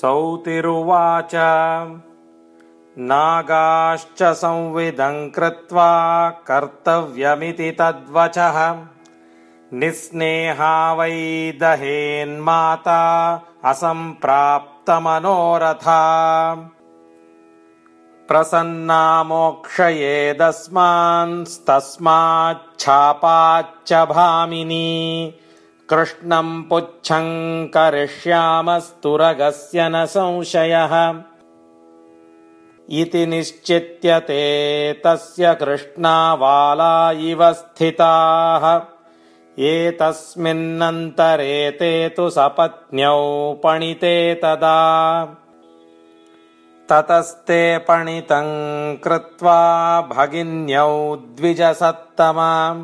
सौतिरुवाच। नागाश्च संविदम् कृत्वा कर्तव्यमिति तद्वचः। निःस्नेहा वै दहेन्माता असम्प्राप्तमनोरथा। प्रसन्ना मोक्षयेदस्मांस्तस्माच्छापाच्च भामिनी कृष्णम् पुच्छम् करिष्यामस्तुरगस्य न संशयः। इति निश्चित्यते तस्य कृष्णावाला इव स्थिताः। एतस्मिन्नन्तरे ते तु सपत्न्यौ पणिते तदा। ततस्ते पणितम् कृत्वा भगिन्यौ द्विजसत्तमा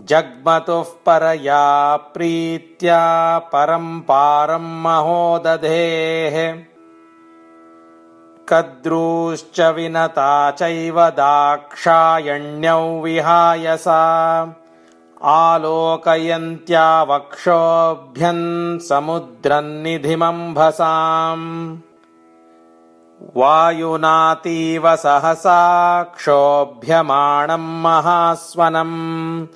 जग्मतुः परया प्रीत्या परम् पारम् महोदधेः। कद्रूश्च विनता चैव दाक्षायण्यौ विहाय सा। आलोकयन्त्या वक्षोऽभ्यम् समुद्रन्निधिमम्भसाम्। वायुनातीव सहसा क्षोभ्यमाणम् महास्वनम्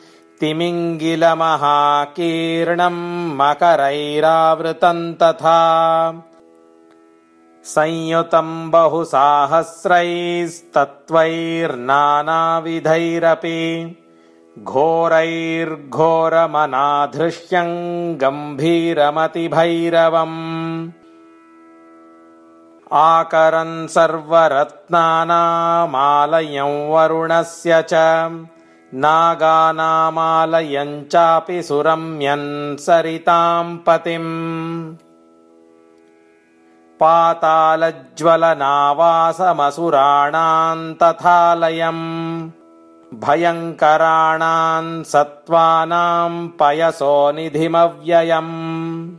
तिमिङ्गिलमहाकीर्णम् मकरैरावृतम् तथा। संयुतम् बहुसाहस्रैस्तत्त्वैर्नानाविधैरपि घोरैर्घोरमनाधृष्यम् गम्भीरमतिभैरवम्। आकरन् सर्वरत्नानामालयम् वरुणस्य च नागानामालयम् चापि सुरम्यन् सरिताम् पतिम्। पातालज्वलनावासमसुराणाम् तथालयम्। भयङ्कराणाम् सत्त्वानाम् पयसो निधिमव्ययम्।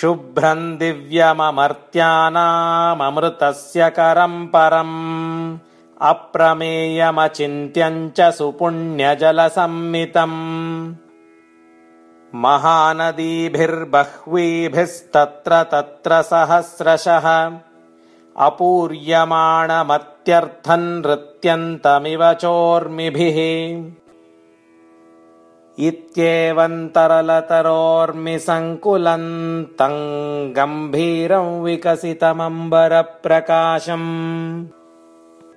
शुभ्रम् दिव्यममर्त्यानाममृतस्य करम् परम् अप्रमेयमचिन्त्यम् च सुपुण्यजलसम्मितम् महानदीभिर्बह्वीभिस्तत्र तत्र सहस्रशः। अपूर्यमाणमत्यर्थम् नृत्यन्तमिव चोर्मिभिः। इत्येवम् तरलतरोर्मिसङ्कुलम् तम् गम्भीरम् विकसितमम्बरप्रकाशम्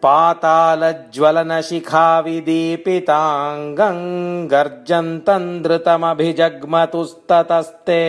पातालज्वलनशिखाविदीपिताङ्गम् गर्जन्तम् धृतमभिजग्मतुस्ततस्ते